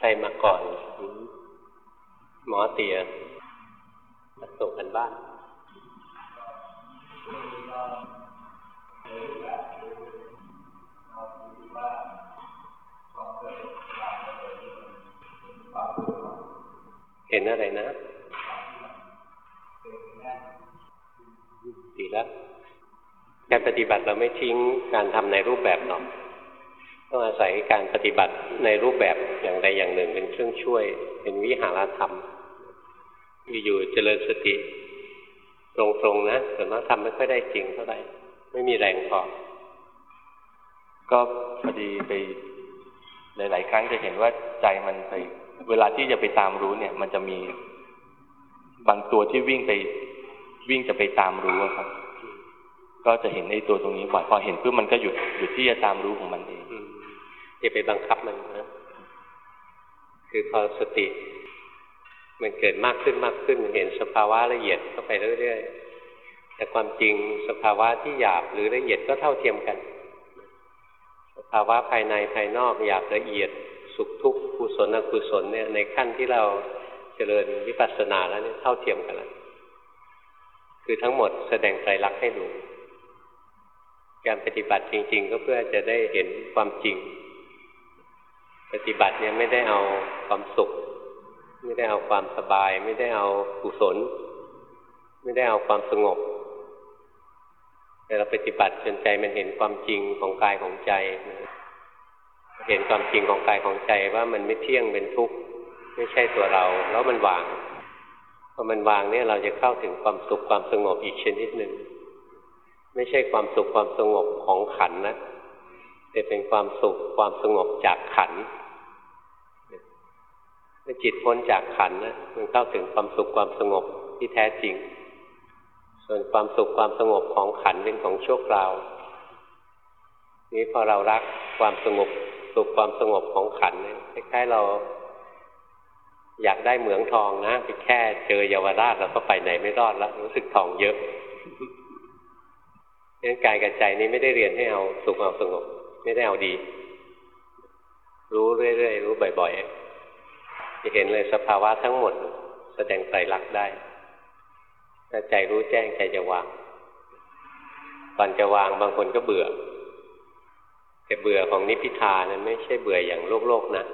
ใครมาก่อนหมอเตียมาส่งกันบ้านเห็นอะไรนะดีแล้วการปฏิบัติเราไม่ทิ้งการทำในรูปแบบหรอก ต้องอาศัยการปฏิบัติในรูปแบบอย่างใดอย่างหนึ่ง เป็นเครื่องช่วย เป็นวิหารธรรม อยู่เจริญสติตรงๆนะส่วนมากทำไม่ค่อยได้จริงเท่าไหร่ไม่มีแรงพอก็พอดีไปหลาย ๆ ครั้งจะเห็นว่าใจมันไป เวลาที่จะไปตามรู้เนี่ย มันจะมีบางตัวที่วิ่งไปวิ่งจะไปตามรู้ครับ ก็จะเห็นในตัวตรงนี้บ่อยพอเห็นเพื่อมันก็หยุดหยุดที่จะตามรู้ของมันเอง อย่าไปบังคับมันนะคือพอสติ มันเกิดมากขึ้นมากขึ้นเห็นสภาวะละเอียดเข้าไปเรื่อยๆแต่ความจริงสภาวะที่หยาบหรือละเอียดก็เท่าเทียมกัน สภาวะภายในภายนอกหยาบละเอียด สุขทุกข์กุศลอกุศลเนี่ยในขั้นที่เราเจริญวิปัสสนาแล้วเนี่ยเท่าเทียมกันแล้วคือทั้งหมดแสดงไตรลักษณ์ให้ดูการปฏิบัติจริง ๆ ก็เพื่อจะได้เห็นความจริง ปฏิบัติเนี่ยไม่ได้เอาความสุข ไม่ได้เอาความสบาย ไม่ได้เอากุศล ไม่ได้เอาความสงบ แต่เราปฏิบัติจนใจมันเห็นความจริงของกายของใจ เห็นความจริงของกายของใจว่ามันไม่เที่ยงเป็นทุกข์ไม่ใช่ตัวเรา แล้วมันวางพอมันวางเนี่ยเราจะเข้าถึงความสุขความสงบอีกชนิดหนึ่งไม่ใช่ความสุขความสงบของขันนะ แต่เป็นความสุขความสงบจากขันมื่อจิตพ้นจากขันนะมันเข้าถึงความสุขความสงบที่แท้จริง ส่วนความสุขความสงบของขันเป็นของชั่วคราว นี้พอเรารักความสงบสุขความสงบของขันเนี่ยคล้ายๆเราอยากได้เหมืองทองนะไปแค่เจอเยาวราชเราก็ไปไหนไม่รอดแล้วรู้สึกทองเยอะงั้นกายกับใจนี้ไม่ได้เรียนให้เอาสุขเอาสงบ ไม่ได้เอาดี รู้เรื่อยๆรู้บ่อยๆจะเห็นเลยสภาวะทั้งหมด แสดงไตรลักษณ์ได้ถ้าใจรู้แจ้งใจจะวางก่อนจะวางบางคนก็เบื่อแต่เบื่อของนิพพิทานะไม่ใช่เบื่ออย่างโลกโลกนะ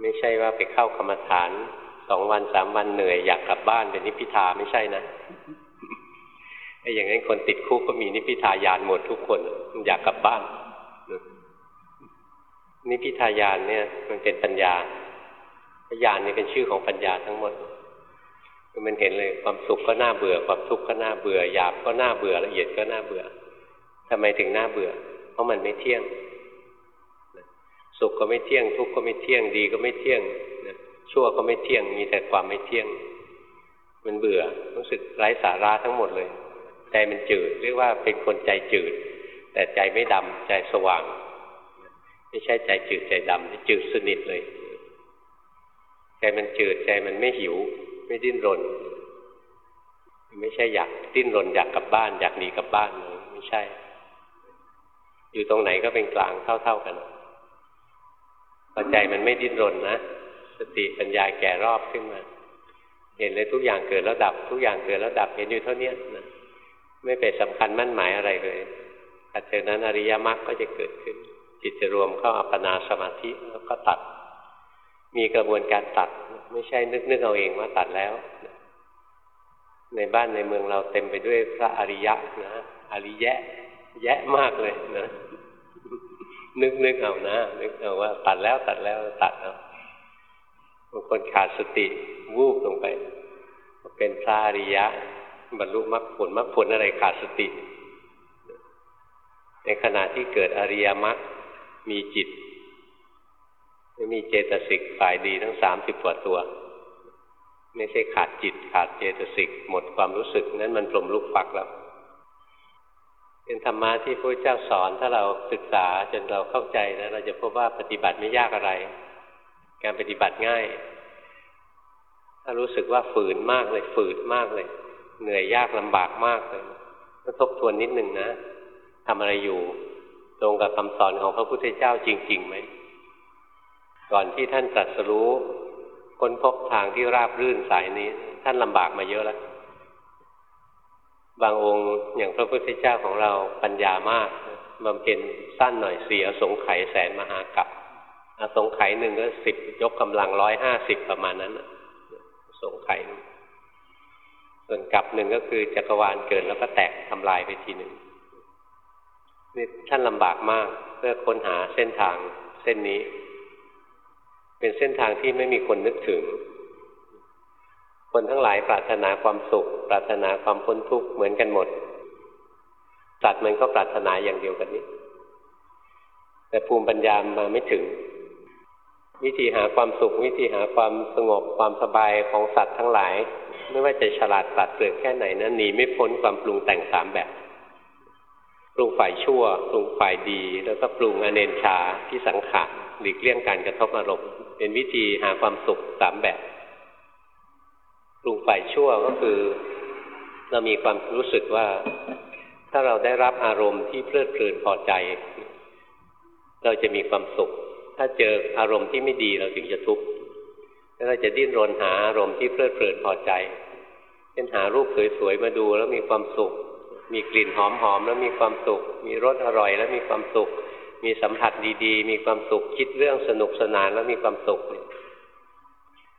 ไม่ใช่ว่าไปเข้ากรรมฐานสองวันสามวันเหนื่อยอยากกลับบ้านเป็นนิพพิทาไม่ใช่นะไอ้อย่างนั้นคนติดคุกก็มีนิพพิทายานหมดทุกคนอยากกลับบ้าน นิพพิทายานเนี่ย มันเป็นปัญญาญาณนี่เป็นชื่อของปัญญาทั้งหมดมันเห็นเลยความสุขก็น่าเบื่อ ความทุกข์ก็น่าเบื่อหยาบก็น่าเบื่อละเอียดก็น่าเบื่อทำไมถึงน่าเบื่อ เพราะมันไม่เที่ยง สุขก็ไม่เที่ยง ทุกข์ก็ไม่เที่ยงดีก็ไม่เที่ยงชั่วก็ไม่เที่ยงมีแต่ความไม่เที่ยง มันเบื่อรู้สึกไร้สาระทั้งหมดเลย ใจมันจืดเรียกว่าเป็นคนใจจืด แต่ใจไม่ดำใจสว่าง ไม่ใช่ใจจืดใจดำจืดสนิทเลย ใจมันจืดใจมันไม่หิว ไม่ดิ้นรน ไม่ใช่อยากดิ้นรนอยากกลับบ้าน อยากหนีกลับบ้านไม่ใช่ อยู่ตรงไหนก็เป็นกลางเท่า ๆกันพอใจมันไม่ดิ้นรนนะสติปัญญาแก่รอบขึ้นมา เห็นเลยทุกอย่างเกิดแล้วดับ ทุกอย่างเกิดแล้วดับเห็นอยู่เท่านี้นะไม่เป็นสำคัญมั่นหมายอะไรเลย ถัดจากนั้นอริยมรรคก็จะเกิดขึ้น จิตจะรวมเข้าอัปปนาสมาธิแล้วก็ตัด มีกระบวนการตัดไม่ใช่นึกนึกเอาเองว่าตัดแล้ว ในบ้านในเมืองเราเต็มไปด้วยพระอริยะนะอริยะ แยะมากเลยนะนึกนึกเอานะนึกเอาว่า ตัดแล้วตัดแล้วตัดเอาบางคนขาดสติวูบลงไป เป็นพระอริยะ บรรลุมรรคผลมรรคผลอะไรขาดสติ ในขณะที่เกิดอริยมรรคมีจิตมีเจตสิกฝ่ายดีทั้งสามสิบกว่าตัว ไม่ใช่ขาดจิตขาดเจตสิกหมดความรู้สึกนั้นมันปลมลุกปักแล้วเป็นธรรมะที่พระเจ้าสอนถ้าเราศึกษาจนเราเข้าใจนะเราจะพบว่าปฏิบัติไม่ยากอะไร การปฏิบัติง่าย ถ้ารู้สึกว่าฝืนมากเลยฝืดมากเลย เหนื่อยยากลำบากมากเลยก็ทบทวนนิดหนึ่งนะ ทำอะไรอยู่ ตรงกับคำสอนของพระพุทธเจ้าจริงๆไหม ก่อนที่ท่านตรัสรู้ค้นพบทางที่ราบรื่นสายนี้ ท่านลำบากมาเยอะแล้ว บางองค์อย่างพระพุทธเจ้าของเราปัญญามากบำเพ็ญสั้นหน่อยเสียสงไขยแสนมหากัปอสงไขยหนึ่งก็สิบยกกำลังร้อยห้าสิบประมาณนั้นสงไขยส่วนกับหนึ่งก็คือจักรวาลเกิดแล้วก็แตกทำลายไปทีหนึ่ง ท่านลำบากมากเพื่อค้นหาเส้นทางเส้นนี้ เป็นเส้นทางที่ไม่มีคนนึกถึง คนทั้งหลายปรารถนาความสุข ปรารถนาความพ้นทุกข์เหมือนกันหมดสัตว์มันก็ปรารถนาอย่างเดียวกันนี้ แต่ภูมิปัญญามาไม่ถึง วิธีหาความสุข วิธีหาความสงบความสบายของสัตว์ทั้งหลาย ไม่ว่าจะฉลาดปราดเปรื่องแค่ไหนนะหนีไม่พ้นความปรุงแต่งสามแบบ ปรุงฝ่ายชั่ว ปรุงฝ่ายดี แล้วก็ปรุงอเนนชาที่สังขารหลีกเลี่ยงการกระทบอารมณ์เป็นวิธีหาความสุขสามแบบปรุงฝ่ายชั่วก็คือ เรามีความรู้สึกว่า ถ้าเราได้รับอารมณ์ที่เพลิดเพลินพอใจ เราจะมีความสุข ถ้าเจออารมณ์ที่ไม่ดีเราถึงจะทุกข์แล้วเราจะดิ้นรนหาอารมณ์ที่เพลิดเพลินพอใจเช่นหารูปสวยๆมาดูแล้วมีความสุข มีกลิ่นหอมๆแล้วมีความสุข มีรสอร่อย แล้วมีความสุข มีสัมผัสดีๆ มีความสุขคิดเรื่องสนุกสนานแล้วมีความสุข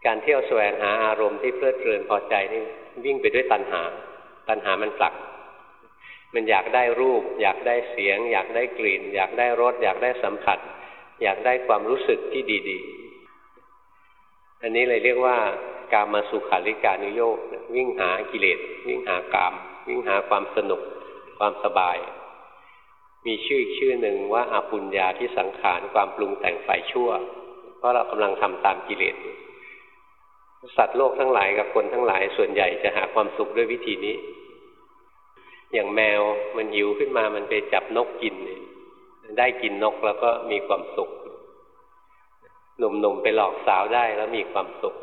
การเที่ยวแสวงหาอารมณ์ที่เพลิดเพลินพอใจนี่วิ่งไปด้วยตัณหา ตัณหามันผลัก มันอยากได้รูป อยากได้เสียง อยากได้กลิ่น อยากได้รสอยากได้สัมผัส อยากได้ความรู้สึกที่ดีๆ อันนี้เลยเรียกว่ากามาสุขาริการุโยกวิ่งหากิเลสวิ่งหากาม วิ่งหาความสนุกความสบาย มีชื่ออีกชื่อหนึ่งว่าอาปุญญาที่สังขารความปรุงแต่งฝ่ายชั่ว เพราะเรากำลังทำตามกิเลสสัตว์โลกทั้งหลายกับคนทั้งหลายส่วนใหญ่จะหาความสุขด้วยวิธีนี้ อย่างแมวมันหิวขึ้นมามันไปจับนกกิน ได้กินนกแล้วก็มีความสุข หนุ่มๆไปหลอกสาวได้แล้วมีความสุข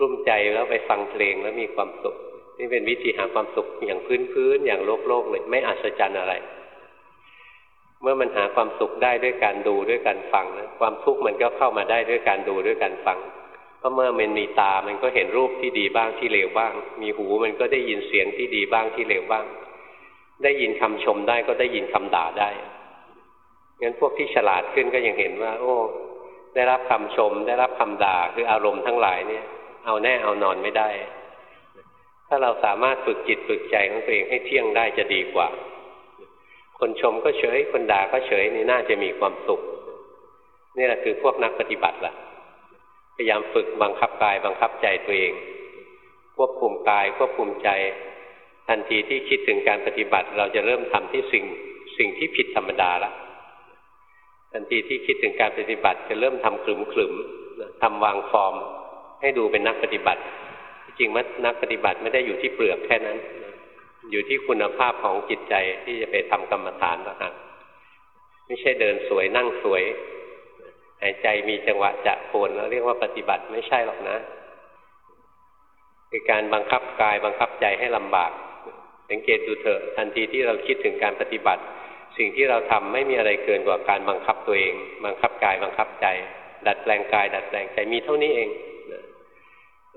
รุ่มใจแล้วไปฟังเพลงแล้วมีความสุข นี่เป็นวิธีหาความสุขอย่างพื้นๆอย่างโลกโลกเลยไม่อัศจรรย์อะไร เมื่อมันหาความสุขได้ด้วยการดูด้วยการฟังนะความทุกข์มันก็เข้ามาได้ด้วยการดูด้วยการฟังเพราะเมื่อมันมีตามันก็เห็นรูปที่ดีบ้างที่เลวบ้าง มีหูมันก็ได้ยินเสียงที่ดีบ้างที่เลวบ้าง ได้ยินคำชมได้ก็ได้ยินคำด่าได้งั้นพวกที่ฉลาดขึ้นก็ยังเห็นว่า โอ้ ได้รับคำชม ได้รับคำด่าคืออารมณ์ทั้งหลายเนี่ย เอาแน่เอานอนไม่ได้ ถ้าเราสามารถฝึกจิตฝึกใจของตัวเองให้เที่ยงได้จะดีกว่า คนชมก็เฉย คนด่าก็เฉยนี่น่าจะมีความสุข นี่แหละคือพวกนักปฏิบัติล่ะ พยายามฝึกบังคับกายบังคับใจตัวเอง ควบคุมกายควบคุมใจ ทันทีที่คิดถึงการปฏิบัติ เราจะเริ่มทำที่สิ่งสิ่งที่ผิดธรรมดาละทันทีที่คิดถึงการปฏิบัติจะเริ่มทำขลุ่มขลุ่มทำวางฟอร์ม ให้ดูเป็นนักปฏิบัติ จริงมันักปฏิบัติไม่ได้อยู่ที่เปลือกแค่นั้น อยู่ที่คุณภาพของจิตใจที่จะไปทำกรรมฐานนะครับไม่ใช่เดินสวยนั่งสวย หายใจมีจังหวะจะโคนแล้วเรียกว่าปฏิบัติไม่ใช่หรอกนะคือการบังคับกายบังคับใจให้ลำบาก สังเกตดูเถอะทันทีที่เราคิดถึงการปฏิบัติ สิ่งที่เราทำไม่มีอะไรเกินกว่าการบังคับตัวเอง บังคับกายบังคับใจ ดัดแปลงกาย ดัดแปลงใจมีเท่านี้เอง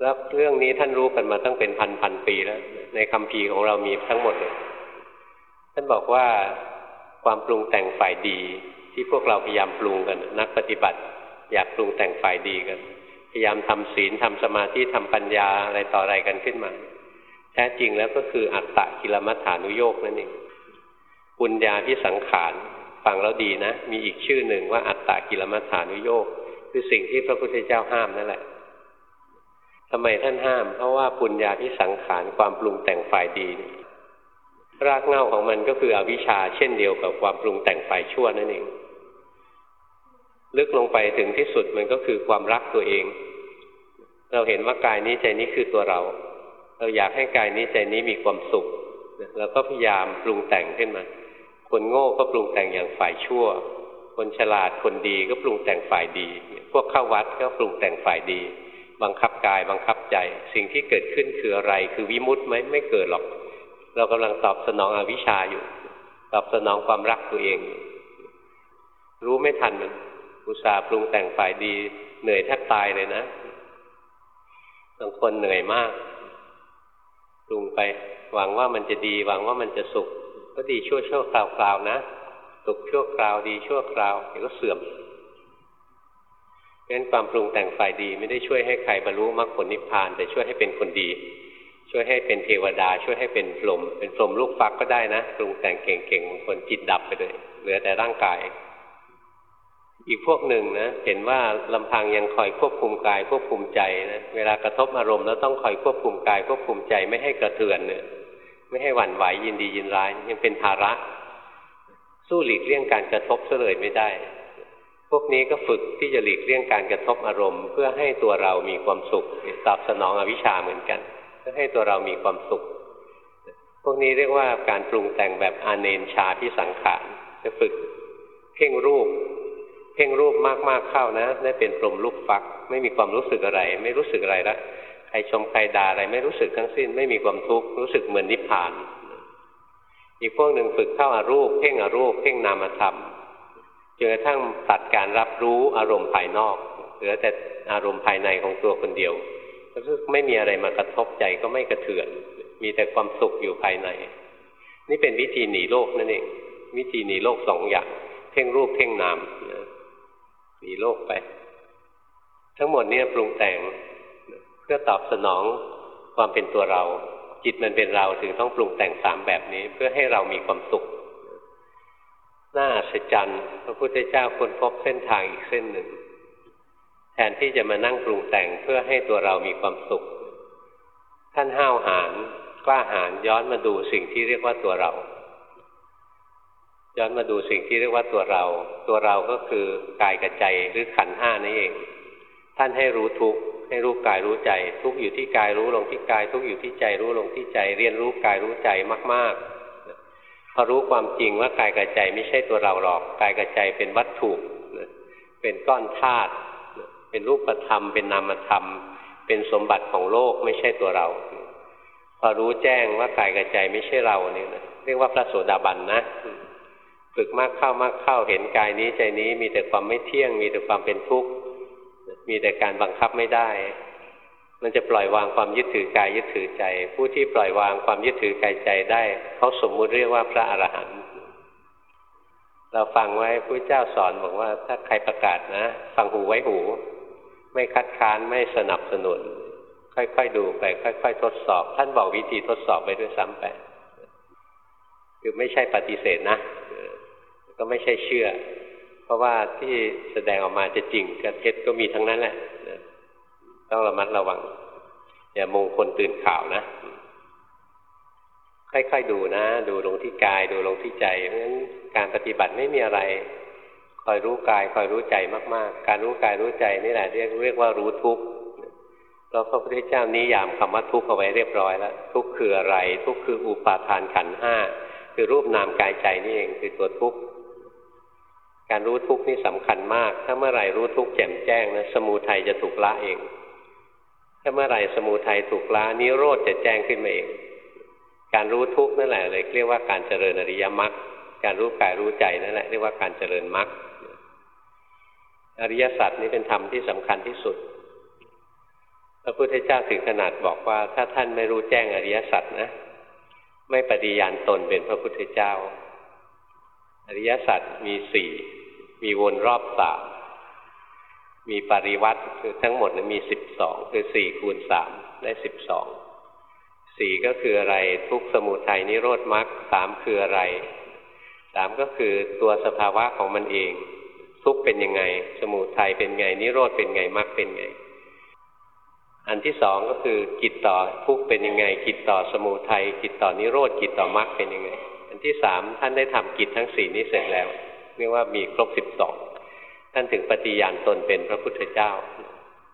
แล้วเรื่องนี้ท่านรู้กันมาตั้งเป็นพันพันปีแล้ว ในคำพีของเรามีทั้งหมดเลยท่านบอกว่าความปรุงแต่งฝ่ายดี ที่พวกเราพยายามปรุงกัน นักปฏิบัติ อยากปรุงแต่งฝ่ายดีกัน พยายามทำศีลทำสมาธิทำปัญญาอะไรต่ออะไรกันขึ้นมา แท้จริงแล้วก็คืออัตตะกิลมัฐานุโยกนั่นเองปุญญาที่สังขารฟังแล้วดีนะ มีอีกชื่อหนึ่งว่าอัตตะกิลมัฐานุโยกคือสิ่งที่พระพุทธเจ้าห้ามนั่นแหละ ทำไมท่านห้าม เพราะว่าปุญญาที่สังขารความปรุงแต่งฝ่ายดี รากเหง้าของมันก็คืออวิชชาเช่นเดียวกับความปรุงแต่งฝ่ายชั่วนั่นเอง ลึกลงไปถึงที่สุดมันก็คือความรักตัวเอง เราเห็นว่ากายนี้ใจนี้คือตัวเรา เราอยากให้กายนี้ใจนี้มีความสุขเราก็พยายามปรุงแต่งขึ้นมา คนโง่ก็ปรุงแต่งอย่างฝ่ายชั่ว คนฉลาดคนดีก็ปรุงแต่งฝ่ายดี พวกเข้าวัดก็ปรุงแต่งฝ่ายดี บังคับกายบังคับใจ สิ่งที่เกิดขึ้นคืออะไร คือวิมุตต์ไหมไม่เกิดหรอก เรากำลังตอบสนองอวิชชาอยู่ ตอบสนองความรักตัวเองรู้ไม่ทันมันอุตส่าห์ปรุงแต่งฝ่ายดี เหนื่อยแทบตายเลยนะบางคนเหนื่อยมากปรุงไป หวังว่ามันจะดี หวังว่ามันจะสุข ก็ดีชั่วชั่วคราวคราวนะสุขชั่วคราวดีชั่วคราวเดี๋ยวก็เสื่อม เพราะฉะนั้นความปรุงแต่งฝ่ายดีไม่ได้ช่วยให้ใครบรรลุมรรคผลนิพพาน แต่ช่วยให้เป็นคนดี ช่วยให้เป็นเทวดา ช่วยให้เป็นพรหมเป็นพรหมลูกฟักก็ได้นะปรุงแต่งเก่งๆบางคนจิตดับไปเลยเหลือแต่ร่างกาย อีกพวกหนึ่งนะเห็นว่าลำพังยังคอยควบคุมกายควบคุมใจนะเวลากระทบอารมณ์แล้วต้องคอยควบคุมกายควบคุมใจไม่ให้กระเทือนเนี่ยไม่ให้หวั่นไหวยินดียินร้ายยังเป็นภาระ สู้หลีกเลี่ยงการกระทบเสลยไม่ได้ พวกนี้ก็ฝึกที่จะหลีกเลี่ยงการกระทบอารมณ์ เพื่อให้ตัวเรามีความสุขตอบสนองอวิชชาเหมือนกัน เพื่อให้ตัวเรามีความสุข พวกนี้เรียกว่าการปรุงแต่งแบบอาเนนชาที่สังขารจะฝึกเพ่งรูป เพ่งรูปมากๆเข้านะ ได้เป็นปรมลูกฟัก ไม่มีความรู้สึกอะไร ไม่รู้สึกอะไรละใครชมใครด่าอะไรไม่รู้สึกทั้งสิ้น ไม่มีความทุกข์รู้สึกเหมือนนิพพาน อีกพวกหนึ่งฝึกเข้าอารูป เพ่งอารูป เพ่งนามธรรม จนกระทั่งตัดการรับรู้อารมณ์ภายนอก เหลือแต่อารมณ์ภายในของตัวคนเดียวก็คือไม่มีอะไรมากระทบใจก็ไม่กระเทือน มีแต่ความสุขอยู่ภายใน นี่เป็นวิธีหนีโลกนั่นเองวิธีหนีโลกสองอย่างเพ่งรูปเพ่งนามหนีโลกไป ทั้งหมดเนี่ยปรุงแต่งเพื่อตอบสนองความเป็นตัวเรา จิตมันเป็นเราถึงต้องปรุงแต่งสามแบบนี้ เพื่อให้เรามีความสุข น่าอัศจรรย์พระพุทธเจ้าค้นพบเส้นทางอีกเส้นหนึ่ง แทนที่จะมานั่งปรุงแต่งเพื่อให้ตัวเรามีความสุข ท่านห้าวหาญกล้าหาญย้อนมาดูสิ่งที่เรียกว่าตัวเรา ย้อนมาดูสิ่งที่เรียกว่าตัวเรา ตัวเราก็คือกายกับใจหรือขันห้านั่นเอง ท่านให้รู้ทุกให้รู้กายรู้ใจ ทุกอยู่ที่กายรู้ลงที่กาย ทุกอยู่ที่ใจรู้ลงที่ใจ เรียนรู้กายรู้ใจมาก ๆ พอรู้ความจริงว่ากายกับใจไม่ใช่ตัวเราหรอกกายกับใจเป็นวัตถุเป็นก้อนธาตุเป็นรูปธรรม เป็นนามธรรม เป็นสมบัติของโลกไม่ใช่ตัวเรา พอรู้แจ้งว่ากายกับใจไม่ใช่เราเนี่ยเรียกว่าพระโสดาบันนะฝึกมากเข้ามากเข้าเห็นกายนี้ใจนี้มีแต่ความไม่เที่ยง มีแต่ความเป็นทุกข์มีแต่การบังคับไม่ได้ มันจะปล่อยวางความยึดถือกายยึดถือใจ ผู้ที่ปล่อยวางความยึดถือกายใจได้เขาสมมุติเรียกว่าพระอรหันต์เราฟังไว้พระเจ้าสอนบอกว่า ถ้าใครประกาศนะ ฟังหูไว้หู ไม่คัดค้านไม่สนับสนุน ค่อยๆดูไป ค่อย ๆ ทดสอบ ท่านบอกวิธีทดสอบไปด้วยซ้ำไปคือไม่ใช่ปฏิเสธนะก็ไม่ใช่เชื่อ เพราะว่าที่แสดงออกมาจะจริงกับเท็จก็มีทั้งนั้นแหละ ต้องระมัดระวัง อย่ามงคลตื่นข่าวนะ ค่อยๆดูนะ ดูลงที่กาย ดูลงที่ใจ เพราะฉะนั้นการปฏิบัติไม่มีอะไร คอยรู้กาย คอยรู้ใจมากๆ การรู้กายรู้ใจนี่แหละเรียกเรียกว่ารู้ทุกข์เราพระพุทธเจ้านิยามคำว่าทุกข์เอาไว้เรียบร้อยแล้ว ทุกข์คืออะไร ทุกข์คืออุปาทานขันห้าคือรูปนามกายใจนี่เองคือตัวทุกข์การรู้ทุกข์นี่สำคัญมาก ถ้าเมื่อไหร่รู้ทุกข์แจ่มแจ้งนะสมูทัยจะถูกละเอง ถ้าเมื่อไหร่สมูทัยถูกละนิโรธจะแจ้งขึ้นมาเอง การรู้ทุกข์นั่นแหละเลยเรียกว่าการเจริญอริยมรรคการรู้กายรู้ใจนั่นแหละเรียกว่าการเจริญมรรคอริยสัจนี้เป็นธรรมที่สำคัญที่สุด พระพุทธเจ้าถึงขนาดบอกว่า ถ้าท่านไม่รู้แจ้งอริยสัจนะ ไม่ปฏิญาณตนเป็นพระพุทธเจ้า อริยสัจมีสี่มีวนรอบสาม มีปริวัติคือทั้งหมดมีสิบสองคือสี่คูณสามได้สิบสองสี่ก็คืออะไร ทุกสมุทัยนิโรธมรรคสามคืออะไรสามก็คือตัวสภาวะของมันเอง ทุกเป็นยังไง สมุทัยเป็นไง นิโรธเป็นไงมรรคเป็นไง อันที่สองก็คือกิจต่อทุกเป็นยังไง กิจต่อสมุทัยกิจต่อนิโรธกิจต่อมรรคเป็นยังไง อันที่สามท่านได้ทำกิจทั้งสี่นี้เสร็จแล้วเรียกว่ามีครบสิบสอง ท่านถึงปฏิญาณตนเป็นพระพุทธเจ้า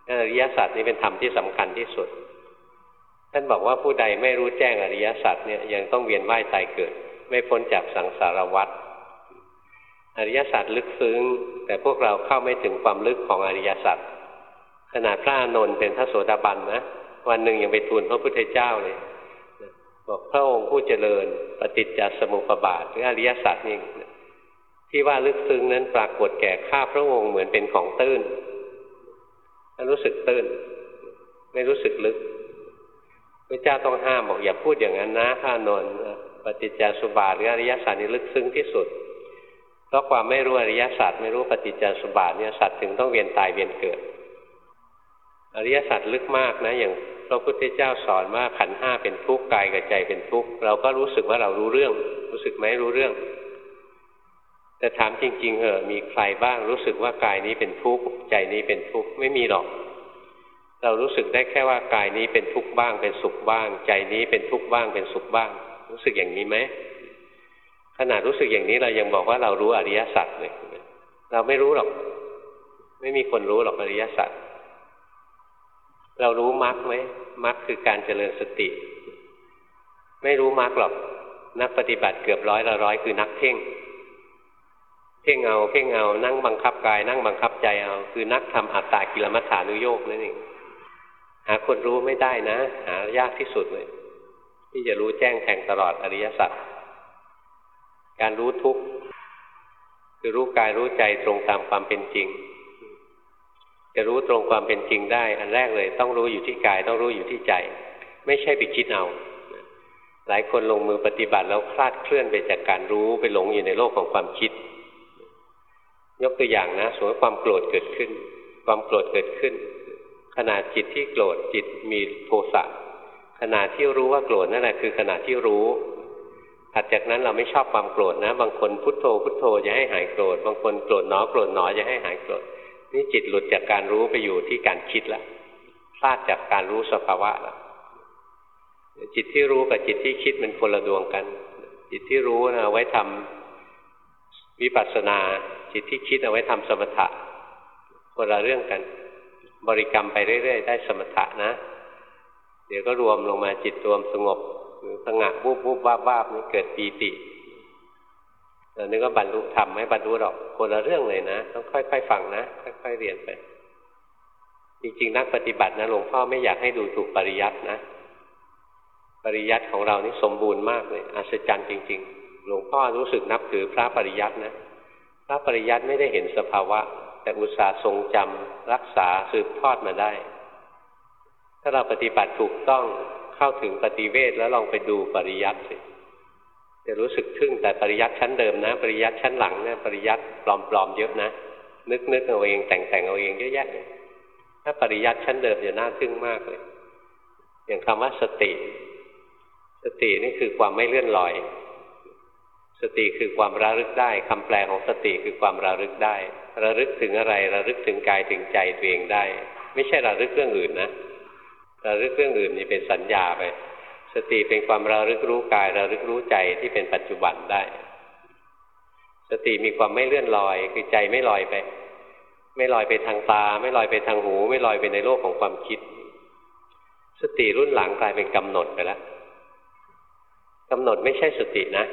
อริยสัจนี้เป็นธรรมที่สำคัญที่สุด ท่านบอกว่าผู้ใดไม่รู้แจ้งอริยสัจเนี่ยยังต้องเวียนว่ายตายเกิด ไม่พ้นจากสังสารวัฏอริยสัจลึกซึ้ง แต่พวกเราเข้าไม่ถึงความลึกของอริยสัจขนาดพระอานนท์เป็นพระโสดาบันนะวันหนึ่งยังไปทูลพระพุทธเจ้าเลยบอกพระองค์ผู้เจริญ ปฏิจจสมุปบาทหรืออริยสัจนี่ ที่ว่าลึกซึ้งนั้นปรากฏแก่ข้าพระองค์เหมือนเป็นของตื้นรู้สึกตื้น ไม่รู้สึกลึกพระเจ้าต้องห้ามบอกอย่าพูดอย่างนั้นนะข้านนปฏิจจสุบาทหรืออริยสัจนี่ลึกซึ้งที่สุด เพราะความไม่รู้อริยสัจไม่รู้ปฏิจจสุบาทเนี่ยสัตว์ถึงต้องเวียนตายเวียนเกิด อริยสัจลึกมากนะ อย่างพระพุทธเจ้าสอนว่าขันห้าเป็นทุกข์กายกับใจเป็นทุกข์เราก็รู้สึกว่าเรารู้เรื่อง รู้สึกไหมรู้เรื่อง แต่ถามจริง ๆ เหอะมีใครบ้างรู้สึกว่ากายนี้เป็นทุกข์ใจนี้เป็นทุกข์ไม่มีหรอก เรารู้สึกได้แค่ว่ากายนี้เป็นทุกข์บ้างเป็นสุขบ้าง ใจนี้เป็นทุกข์บ้างเป็นสุขบ้าง รู้สึกอย่างนี้ไหมขนาดรู้สึกอย่างนี้เรายังบอกว่าเรารู้อริยสัจเลยเราไม่รู้หรอก ไม่มีคนรู้หรอกอริยสัจเรารู้มรรคไหมมรรคคือการเจริญสติ ไม่รู้มรรคหรอก นักปฏิบัติเกือบร้อยละร้อยคือนักเพ่ง เพ่งเอาเพ่งเอานั่งบังคับกาย นั่งบังคับใจเอา คือนักทำอัตตากิลมัฏฐานุโยกนั่นเองหาคนรู้ไม่ได้นะหายากที่สุดเลย ที่จะรู้แจ้งแทงตลอดอริยสัจการรู้ทุกข์คือรู้กายรู้ใจตรงตามความเป็นจริง จะรู้ตรงความเป็นจริงได้ อันแรกเลย ต้องรู้อยู่ที่กายต้องรู้อยู่ที่ใจ ไม่ใช่ไปคิดเอาหลายคนลงมือปฏิบัติแล้วคลาดเคลื่อนไปจากการรู้ไปหลงอยู่ในโลกของความคิด ยกตัวอย่างนะสมมติความโกรธเกิดขึ้น ความโกรธเกิดขึ้น ขณะจิตที่โกรธจิตมีโทสะขณะที่รู้ว่าโกรธนั่นแหละคือขณะที่รู้ถัดจากนั้นเราไม่ชอบความโกรธนะ บางคนพุทโธ พุทโธจะให้หายโกรธ บางคนโกรธหนอโกรธหนอจะให้หายโกรธ นี่จิตหลุดจากการรู้ไปอยู่ที่การคิดแล้วพลาดจากการรู้สภาวะแล้วจิตที่รู้กับจิตที่คิดมันคนละดวงกัน จิตที่รู้นะไว้ทำ วิปัสสนาจิตที่คิดเอาไว้ทำสมถะคนละเรื่องกัน บริกรรมไปเรื่อย ๆ ได้สมถะนะ เดี๋ยวก็รวมลงมาจิตรวมสงบหรือสงัดบูบบูบวาบวาบนี่เกิดปีติเรานึกว่าบรรลุธรรมไม่บรรลุหรอกคนละเรื่องเลยนะ ต้องค่อย ๆ ฟังนะค่อยๆเรียนไปจริงๆนักปฏิบัตินะหลวงพ่อไม่อยากให้ดูถูกปริยัตินะ ปริยัติของเรานี่สมบูรณ์มากเลยอัศจรรย์จริง ๆ หลวงพ่อรู้สึกนับถือพระปริยัตินะ พระปริยัติไม่ได้เห็นสภาวะ แต่อุตสาห์ทรงจำรักษาสืบทอดมาได้ ถ้าเราปฏิบัติถูกต้องเข้าถึงปฏิเวทแล้วลองไปดูปริยัติสิจะรู้สึกทึ่งแต่ปริยัติชั้นเดิมนะ ปริยัติชั้นหลังเนี่ยปริยัติปลอมๆเยอะนะนึกนึกเอาเองแต่งแต่งเอาเองเยอะแยะเลยถ้าปริยัติชั้นเดิมจะน่าทึ่งมากเลย อย่างคำว่าสติ สตินี่คือความไม่เลื่อนลอย สติคือความระลึกได้คำแปลของสติคือความระลึกได้ ระลึกถึงอะไรระลึกถึงกายถึงใจตัวเองได้ ไม่ใช่ระลึกเรื่องอื่นนะระลึกเรื่องอื่นนี่เป็นสัญญาไป สติเป็นความระลึกรู้กายระลึกรู้ใจที่เป็นปัจจุบันได้ สติมีความไม่เลื่อนลอย คือใจไม่ลอยไป ไม่ลอยไปทางตา ไม่ลอยไปทางหู ไม่ลอยไปในโลกของความคิด สติรุ่นหลังกลายเป็นกำหนดไปแล้วกำหนดไม่ใช่สตินะ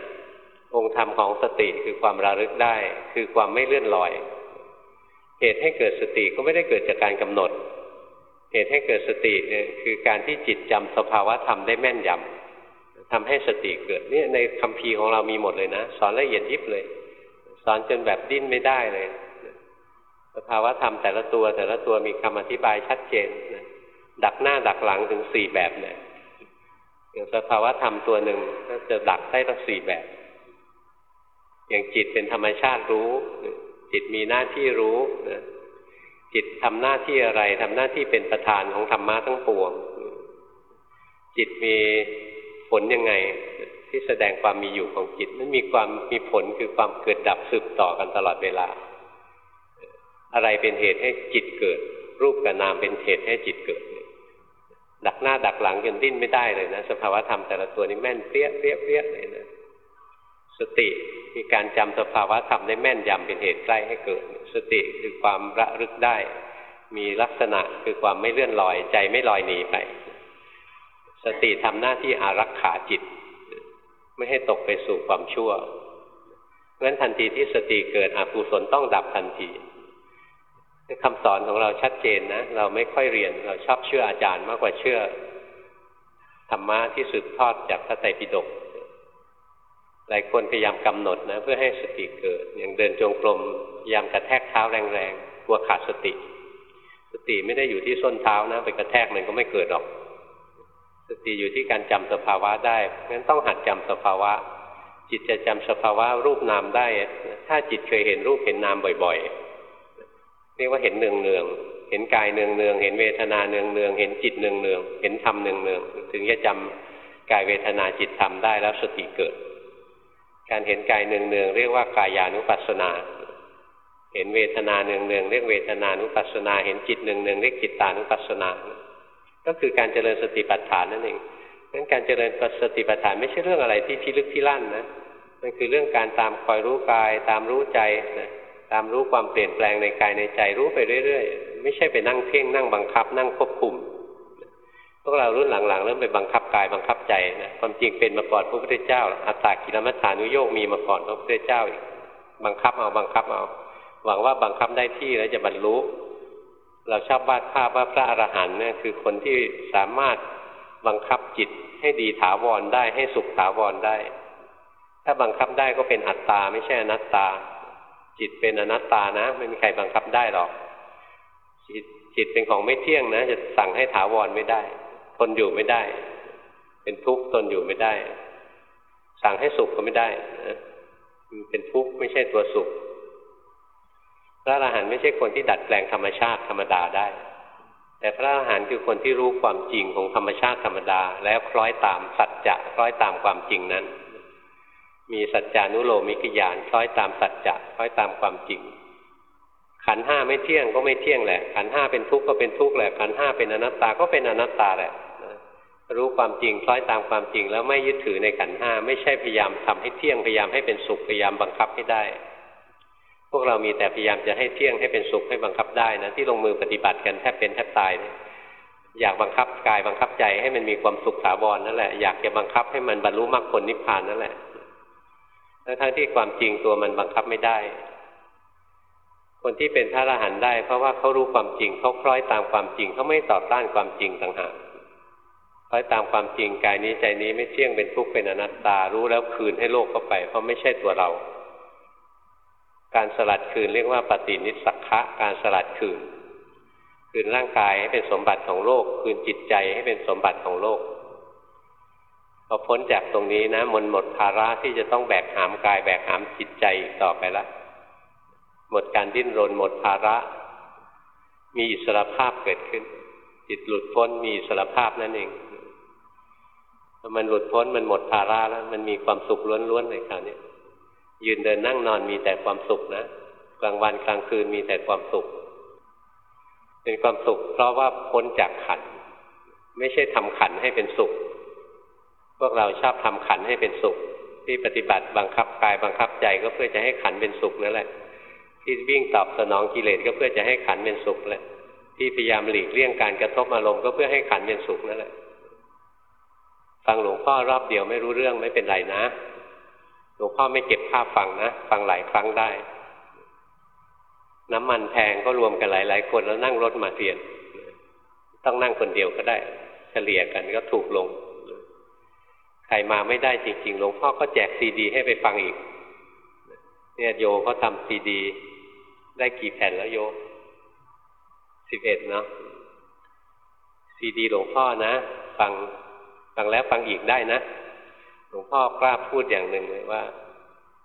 องค์ธรรมของสติคือความระลึกได้ คือความไม่เลื่อนลอย เหตุให้เกิดสติก็ไม่ได้เกิดจากการกำหนด เหตุให้เกิดสติเนี่ยคือการที่จิตจำสภาวะธรรมได้แม่นยำทำให้สติเกิดเนี่ยในคำพีของเรามีหมดเลยนะ สอนละเอียดยิบเลย สอนจนแบบดิ้นไม่ได้เลย สภาวะธรรมแต่ละตัวแต่ละตัวมีคำอธิบายชัดเจนนะดักหน้าดักหลังถึงสี่แบบเนี่ยอย่างสภาวะธรรมตัวหนึ่งก็จะดักได้ตั้งสี่แบบ อย่างจิตเป็นธรรมชาติรู้ จิตมีหน้าที่รู้นะจิตทำหน้าที่อะไรทำหน้าที่เป็นประธานของธรรมะทั้งปวง จิตมีผลยังไง ที่แสดงความมีอยู่ของจิตมันมีความมีผลคือความเกิดดับสืบต่อกันตลอดเวลา อะไรเป็นเหตุให้จิตเกิด รูปกับนามเป็นเหตุให้จิตเกิด ดักหน้าดักหลังจนดิ้นไม่ได้เลยนะสภาวธรรมแต่ละตัวนี้แม่นเปรี้ยเปี้ยเปี้ยเลยนะ สติมีการจำสภาวะธรรมได้แม่นยำเป็นเหตุใกล้ให้เกิด สติคือความระลึกได้ มีลักษณะคือความไม่เลื่อนลอย ใจไม่ลอยหนีไป สติทำหน้าที่อารักขาจิต ไม่ให้ตกไปสู่ความชั่วเพราะฉะนั้นทันทีที่สติเกิดอกุศลต้องดับทันทีคำสอนของเราชัดเจนนะ เราไม่ค่อยเรียนเราชอบเชื่ออาจารย์มากกว่าเชื่อธรรมะที่สืบทอดจากพระไตรปิฎก หลายคนพยายามกำหนดนะเพื่อให้สติเกิด อย่างเดินจงกรมพยายามกระแทกเท้าแรงๆกลัวขาดสติ สติไม่ได้อยู่ที่ส้นเท้านะไปกระแทกมันก็ไม่เกิดหรอก สติอยู่ที่การจำสภาวะได้งั้นต้องหัดจำสภาวะ จิตจะจำสภาวะรูปนามได้ ถ้าจิตเคยเห็นรูปเห็นนามบ่อยๆเรียกว่าเห็นเนืองเนืองเห็นกายเนืองเนืองเห็นเวทนาเนืองเนืองเห็นจิตเนืองเนืองเห็นธรรมเนืองเนืองถึงจะจำกายเวทนาจิตธรรมได้แล้วสติเกิด การเห็นกายเนืองๆเรียกว่ากายานุปัสสนา เห็นเวทนาเนืองๆเรียกเวทนานุปัสสนา เห็นจิตเนืองๆเรียกจิตตานุปัสสนา ก็คือการเจริญสติปัฏฐานนั่นเองงั้นการเจริญสติปัฏฐานไม่ใช่เรื่องอะไรที่พิลึกพิลั่นนะ มันคือเรื่องการตามคอยรู้กาย ตามรู้ใจนะตามรู้ความเปลี่ยนแปลงในกายในใจรู้ไปเรื่อย ๆ ไม่ใช่ไปนั่งเพ่งนั่งบังคับ นั่งควบคุม วกเรารุ่นหลังๆเริ่มไปบังคับกายบังคับใจนะความจริงเป็นมาก่อนพระพุทธเจ้า อัตตากิลมัฏฐานุโยกมีมาก่อนพระพุทธเจ้าอีกบังคับเอาบังคับเอาหวังว่าบังคับได้ที่แล้วจะบรรลุ เราชอบวาดภาพว่าพระอรหันต์เนี่ยคือคนที่สามารถบังคับจิตให้ดีถาวรได้ให้สุขถาวรได้ ถ้าบังคับได้ก็เป็นอัตตาไม่ใช่อนัตตา จิตเป็นอนัตตานะ ไม่มีใครบังคับได้หรอกจิตจิตเป็นของไม่เที่ยงนะ จะสั่งให้ถาวรไม่ได้ นอยู่ไม่ได้ เป็นทุกข์ทนอยู่ไม่ได้ สั่งให้สุขก็ไม่ได้นะเป็นทุกข์ไม่ใช่ตัวสุข พระอรหันต์ไม่ใช่คนที่ดัดแปลงธรรมชาติธรรมดาได้ แต่พระอรหันต์คือคนที่รู้ความจริงของธรรมชาติธรรมดา แล้วคล้อยตามสัจจะคล้อยตามความจริงนั้น มีสัจจานุโลมิกญาณคล้อยตามสัจจะคล้อยตามความจริง ขันห้าไม่เที่ยงก็ไม่เที่ยงแหละ ขันห้าเป็นทุกข์ก็เป็นทุกข์แหละ ขันห้าเป็นอนัตตาก็เป็นอนัตตาแหละ รู้ความจริงคล้อยตามความจริง แล้วไม่ยึดถือในขันห้าไม่ใช่พยายามทำให้เที่ยงพยายามให้เป็นสุขพยายามบังคับให้ได้ พวกเรามีแต่พยายามจะให้เที่ยงให้เป็นสุขให้บังคับได้นะที่ลงมือปฏิบัติกันแทบเป็นแทบตายเนี่ยอยากบังคับกายบังคับใจให้มันมีความสุขถาวรนั่นแหละอยากจะบังคับให้มันบรรลุมรรคผลนิพพานนั่นแหละทั้งที่ความจริงตัวมันบังคับไม่ได้ คนที่เป็นพระอรหันต์ได้ เพราะว่าเขารู้ความจริงเขาคล้อยตามความจริงเขาไม่ต่อต้านความจริงต่างหาก คอยตามความจริงกายนี้ใจนี้ไม่เที่ยงเป็นทุกข์เป็นอนัตตารู้แล้วคืนให้โลกเข้าไป เพราะไม่ใช่ตัวเรา การสลัดคืนเรียกว่าปฏินิสักขะการสลัดคืน คืนร่างกายให้เป็นสมบัติของโลก คืนจิตใจให้เป็นสมบัติของโลกพอพ้นจากตรงนี้นะมันหมดภาระที่จะต้องแบกหามกายแบกหามจิตใจอีกต่อไปละหมดการดิ้นรนหมดภาระ มีอิสรภาพเกิดขึ้น จิตหลุดพ้นมีอิสรภาพนั่นเอง มันหลุดพ้นมันหมดภาระแล้ว มันมีความสุขล้วนๆเลยคราวนี้ยืนเดินนั่งนอนมีแต่ความสุขนะกลางวันกลางคืนมีแต่ความสุข เป็นความสุข เพราะว่าพ้นจากขัน ไม่ใช่ทำขันให้เป็นสุข พวกเราชอบทำขันให้เป็นสุข ที่ปฏิบัติบังคับกายบังคับใจก็เพื่อจะให้ขันเป็นสุขนั่นแหละ ที่วิ่งตอบสนองกิเลสก็เพื่อจะให้ขันเป็นสุขแหละ ที่พยายามหลีกเลี่ยงการกระทบอารมณ์ก็เพื่อให้ขันเป็นสุขนั่นแหละ ฟังหลวงพ่อรอบเดียวไม่รู้เรื่องไม่เป็นไรนะ หลวงพ่อไม่เก็บภาพฟังนะ ฟังหลายครั้งได้ น้ำมันแพงก็รวมกันหลาย ๆ คนแล้วนั่งรถมาเรียน ต้องนั่งคนเดียวก็ได้ เฉลี่ยกันก็ถูกลง ใครมาไม่ได้จริง ๆ หลวงพ่อก็แจกซีดี ให้ไปฟังอีก เนี่ยโยเขาทำซีดี ได้กี่แผ่นแล้วโยสิบเอ็ดเนาะซีดีหลวงพ่อนะ ฟัง ฟังแล้วฟังอีกได้นะ หลวงพ่อกล้าพูดอย่างหนึ่งเลยว่า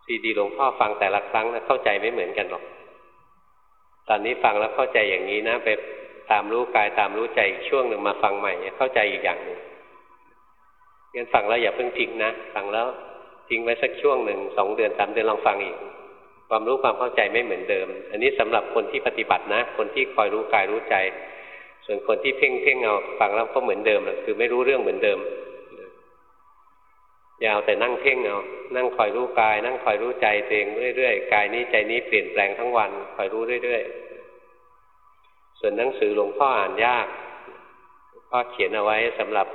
ซีดีหลวงพ่อฟังแต่ละครั้งนะเข้าใจไม่เหมือนกันหรอก ตอนนี้ฟังแล้วเข้าใจอย่างนี้นะไปตามรู้กายตามรู้ใจอีกช่วงหนึ่งมาฟังใหม่เข้าใจอีกอย่างหนึ่งงั้นฟังแล้วอย่าเพิ่งทิ้งนะฟังแล้วทิ้งไว้สักช่วงหนึ่งสองเดือนสามเดือนลองฟังอีก ความรู้ความเข้าใจไม่เหมือนเดิม อันนี้สำหรับคนที่ปฏิบัตินะ คนที่คอยรู้กายรู้ใจ ส่วนคนที่เพ่งเพ่งเอาฟังแล้วก็เหมือนเดิมคือไม่รู้เรื่องเหมือนเดิม อย่าเอาแต่นั่งเพ่งเอานั่งคอยรู้กาย นั่งคอยรู้ใจตัวเองเรื่อยๆ กายนี้ใจนี้เปลี่ยนแปลงทั้งวัน คอยรู้เรื่อยๆ ส่วนหนังสือหลวงพ่ออ่านยากพ่อเขียนเอาไว้สำหรับ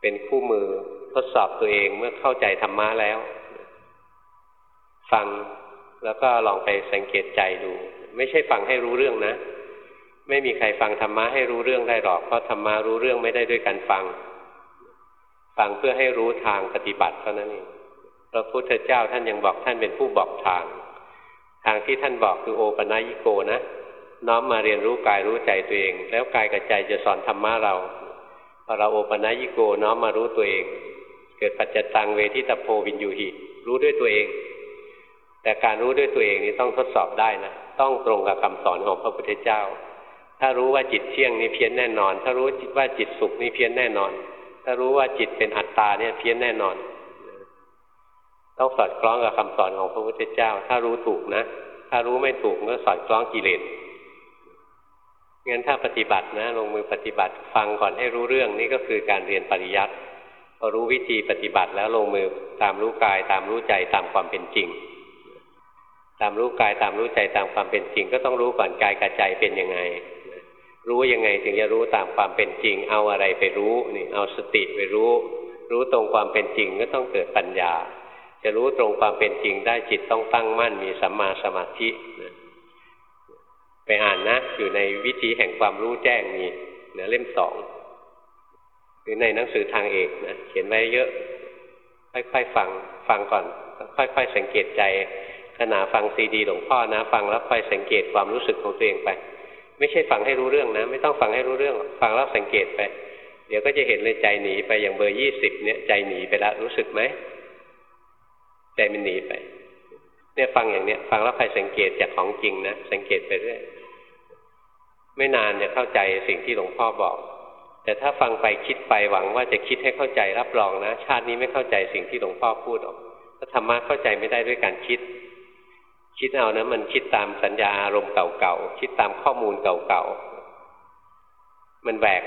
เป็นคู่มือทดสอบตัวเองเมื่อเข้าใจธรรมะแล้ว ฟังแล้วก็ลองไปสังเกตใจดู ไม่ใช่ฟังให้รู้เรื่องนะ ไม่มีใครฟังธรรมะให้รู้เรื่องได้หรอก เพราะธรรมะรู้เรื่องไม่ได้ด้วยการฟัง ฟังเพื่อให้รู้ทางปฏิบัติเท่านั้นเองพระพุทธเจ้าท่านยังบอกท่านเป็นผู้บอกทาง ทางที่ท่านบอกคือโอปัญญิโกนะ น้อมมาเรียนรู้กายรู้ใจตัวเอง แล้วกายกับใจจะสอนธรรมะเราพอเราโอปัญญิโกน้อมมารู้ตัวเอง เกิดปัจจตังเวทิตาโพวินยูหิรู้ด้วยตัวเอง แต่การรู้ด้วยตัวเองนี้ต้องทดสอบได้นะต้องตรงกับคำสอนของพระพุทธเจ้า ถ้ารู้ว่าจิตเที่ยงนี่เพี้ยนแน่นอน ถ้ารู้ว่าจิตสุขนี่เพี้ยนแน่นอน ถ้ารู้ว่าจิตเป็นอัตตาเนี่ยเพี้ยนแน่นอน ต้องสอดคล้องกับคำสอนของพระพุทธเจ้า ถ้ารู้ถูกนะ ถ้ารู้ไม่ถูกก็สอดคล้องกิเลสงั้นถ้าปฏิบัตินะลงมือปฏิบัติฟังก่อนให้รู้เรื่องนี่ก็คือการเรียนปริยัติพอรู้วิธีปฏิบัติแล้วลงมือตามรู้กายตามรู้ใจตามความเป็นจริง ตามรู้กายตามรู้ใจตามความเป็นจริง ก็ต้องรู้ก่อนกายกับใจเป็นยังไง รู้ยังไงถึงจะรู้ตามความเป็นจริง เอาอะไรไปรู้นี่เอาสติไปรู้ รู้ตรงความเป็นจริงก็ต้องเกิดปัญญา จะรู้ตรงความเป็นจริงได้จิตต้องตั้งมั่นมีสัมมาสมาธินะไปอ่านนะอยู่ในวิธีแห่งความรู้แจ้งมีนะเล่มสองหรือในหนังสือทางเอกนะเขียนไว้เยอะ ค่อยๆฟังฟังก่อน ค่อยๆสังเกตใจขณะฟังซีดีหลวงพ่อนะ ฟังแล้วค่อยสังเกตความรู้สึกของตัวเองไป ไม่ใช่ฟังให้รู้เรื่องนะ ไม่ต้องฟังให้รู้เรื่อง ฟังแล้วสังเกตไป เดี๋ยวก็จะเห็นเลยใจหนีไปอย่างเบอร์ยี่สิบเนี่ยใจหนีไปแล้วรู้สึกไหมใจมันหนีไป เนี่ยฟังอย่างเนี้ย ฟังแล้วใครสังเกตจากของจริงนะสังเกตไปเรื่อยไม่นานจะเข้าใจสิ่งที่หลวงพ่อบอก แต่ถ้าฟังไปคิดไปหวังว่าจะคิดให้เข้าใจรับรองนะ ชาตินี้ไม่เข้าใจสิ่งที่หลวงพ่อพูดหรอกถ้าธรรมะเข้าใจไม่ได้ด้วยการคิด คิดเอานะมันคิดตามสัญญาอารมณ์เก่าๆ คิดตามข้อมูลเก่าๆ มันแบก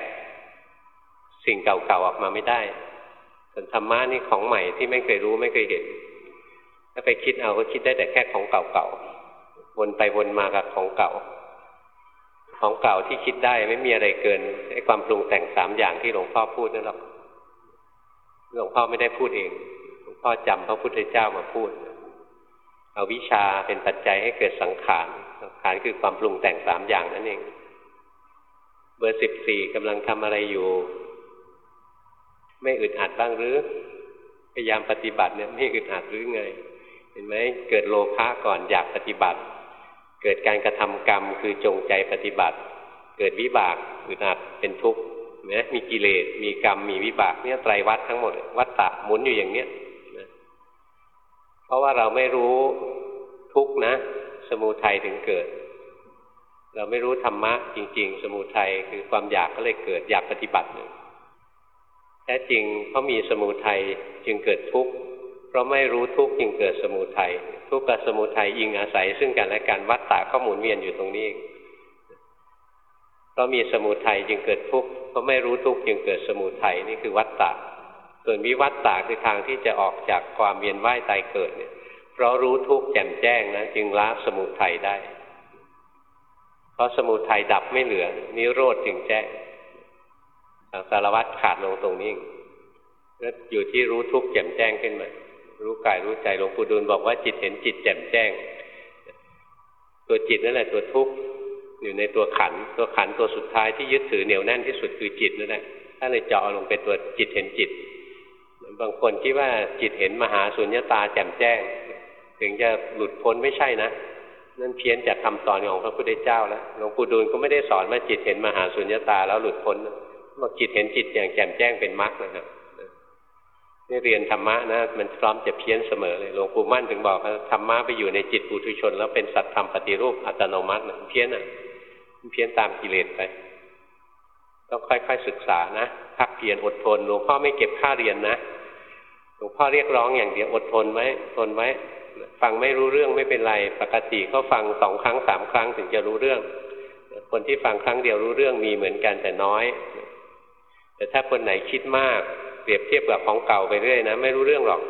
สิ่งเก่าๆ ออกมาไม่ได้ส่วนธรรมะนี่ของใหม่ที่ไม่เคยรู้ไม่เคยเห็น ถ้าไปคิดเอาก็คิดได้แต่แค่ของเก่าๆ วนไปวนมากับของเก่า ของเก่าที่คิดได้ไม่มีอะไรเกินไอ้ความปรุงแต่งสามอย่างที่หลวงพ่อพูดนั่นหรอกหลวงพ่อไม่ได้พูดเอง หลวงพ่อจำพระพุทธเจ้ามาพูด เอาวิชาเป็นปัจจัยให้เกิดสังขาร สังขารคือความปรุงแต่งสามอย่างนั่นเอง เบอร์สิบสี่กำลังทำอะไรอยู่ ไม่อึดอัดบ้างหรือ พยายามปฏิบัติเนี่ยไม่อึดอัดหรือไง เห็นไหมเกิดโลภะก่อนอยากปฏิบัติ เกิดการกระทำกรรมคือจงใจปฏิบัติ เกิดวิบากอึดอัดเป็นทุกข์นะมีกิเลส มีกรรม มีวิบากเนี่ยไตรวัฏทั้งหมดวัฏฏะหมุนอยู่อย่างเนี้ย เพราะว่าเราไม่รู้ทุกนะ สมุทัยถึงเกิด เราไม่รู้ธรรมะจริง ๆ สมุทัยคือความอยากก็เลยเกิดอยากปฏิบัติแท้จริงเพราะมีสมุทัยจึงเกิดทุกข์เพราะไม่รู้ทุกข์จึงเกิดสมุทัยทุกข์กับสมุทัยอิงอาศัย ซึ่งกันและกันวัฏฏะก็หมุนเวียนอยู่ตรงนี้เองเพราะมีสมุทัยจึงเกิดทุกข์เพราะไม่รู้ทุกข์จึงเกิดสมุทัยนี่คือวัฏฏะ ส่วนวิวัฏฏะคือทางที่จะออกจากความเวียนว่ายตายเกิดเนี่ย เพราะรู้ทุกข์แจ่มแจ้งนะจึงละสมุทัยได้ เพราะสมุทัยดับไม่เหลือ นิโรธจึงแจ้งสารวัตรขาดลงตรงนี้แล้วอยู่ที่รู้ทุกข์แจ่มแจ้งขึ้นมา รู้กายรู้ใจหลวงปู่ดูลบอกว่าจิตเห็นจิตแจ่มแจ้ง ตัวจิตนั่นแหละตัวทุกข์อยู่ในตัวขัน ตัวขันตัวสุดท้ายที่ยึดถือเหนียวแน่นที่สุดคือจิตนั่นแหละถ้าเลยเจาะลงเป็นตัวจิตเห็นจิต บางคนคิดว่าจิตเห็นมหาสุญญตาแจ่มแจ้ง ถึงจะหลุดพ้นไม่ใช่นะนั่นเพี้ยนจากคำสอนของพระพุทธเจ้าแล้วหลวงปู่ดูลก็ไม่ได้สอนว่าจิตเห็นมหาสุญญตาแล้วหลุดพ้นบอกจิตเห็นจิตอย่างแจ่มแจ้งเป็นมรรคนะครับนี่เรียนธรรมะนะมันพร้อมจะเพี้ยนเสมอเลยหลวงปู่มั่นถึงบอกว่าธรรมะไปอยู่ในจิตปุถุชน แล้วเป็นสัตธรรมปฏิรูปอัตโนมัตินะเพี้ยนอะเพี้ยนตามกิเลสไปต้องค่อยๆศึกษานะพักเพียรอดทนหลวงพ่อไม่เก็บค่าเรียนนะ หลวงพ่อเรียกร้องอย่างเดียวอดทนไว้ทนไว้ ฟังไม่รู้เรื่องไม่เป็นไร ปกติก็ฟังสองครั้งสามครั้งถึงจะรู้เรื่อง คนที่ฟังครั้งเดียวรู้เรื่องมีเหมือนกันแต่น้อย แต่ถ้าคนไหนคิดมาก เปรียบเทียบกับของเก่าไปเรื่อยนะไม่รู้เรื่องหรอก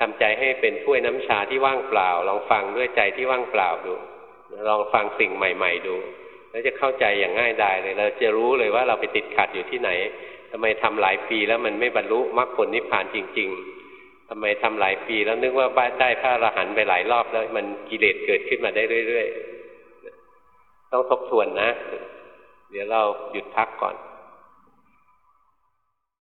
ทำใจให้เป็นถ้วยน้ำชาที่ว่างเปล่า ลองฟังด้วยใจที่ว่างเปล่าดู ลองฟังสิ่งใหม่ ๆ ดู แล้วจะเข้าใจอย่างง่ายดายเลย เราจะรู้เลยว่าเราไปติดขัดอยู่ที่ไหน ทำไมทำหลายปีแล้วมันไม่บรรลุมรรคผลนิพพานจริง ๆทำไมทำหลายปีแล้วนึกว่าบ้านได้พระอรหันต์ไปหลายรอบแล้วมันกิเลสเกิดขึ้นมาได้เรื่อยๆ ต้องทบทวนนะ เดี๋ยวเราหยุดพักก่อน